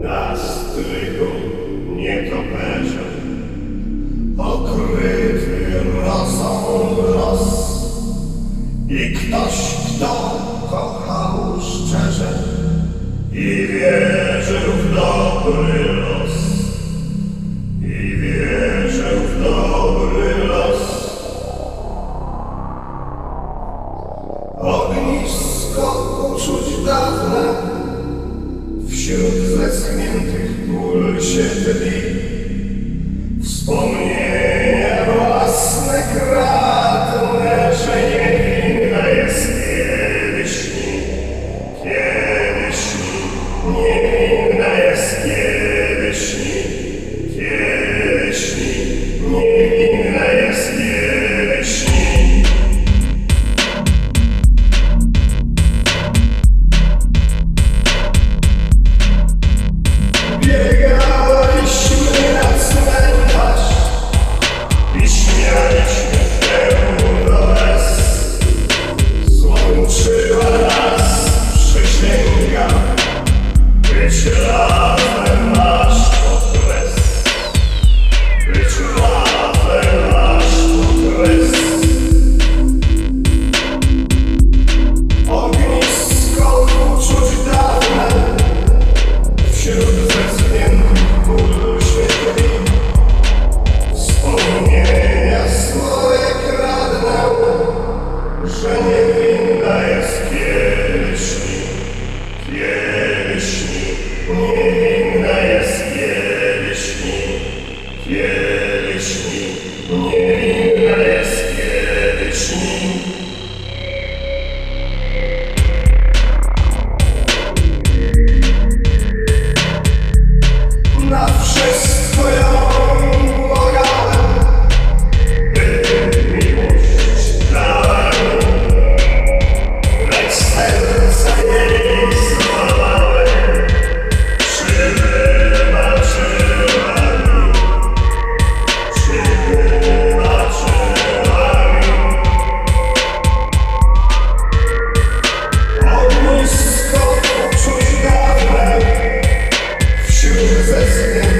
na strychu nietoperze, okryty rosą los. I ktoś, kto kochał szczerze i wierzył w dobry los, i wierzył w dobry los. Ognisko uczuć dawne wśród zeschniętych ból się tli. Wspomnienia własne kradnę, że niewinna jest kiedyś mi, kiedyś mi, niewinna jest Że niewinna jest kiedyś Jesus.